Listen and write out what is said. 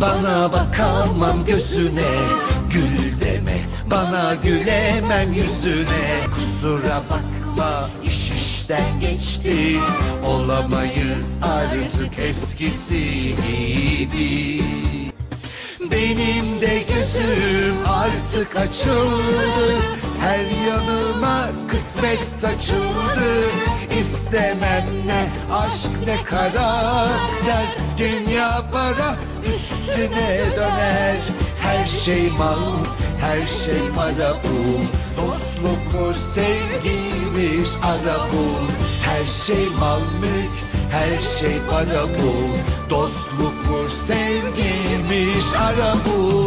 Bana bakamam gözüne. Gül deme bana gülemem yüzüne. Kusura bakma iş işten geçti. Olamayız artık eskisi gibi. Benim de gözüm artık açıldı. Her yanıma kısmet saçıldı İstemem ne? Aşk ne karakter Dünya para üstüne döner. Her şey mal, her şey para bu. Dostlukmuş, sevgiymiş ara bul Her şey mal mülk, her şey para bul Dostlukmuş, sevgiymiş ara bul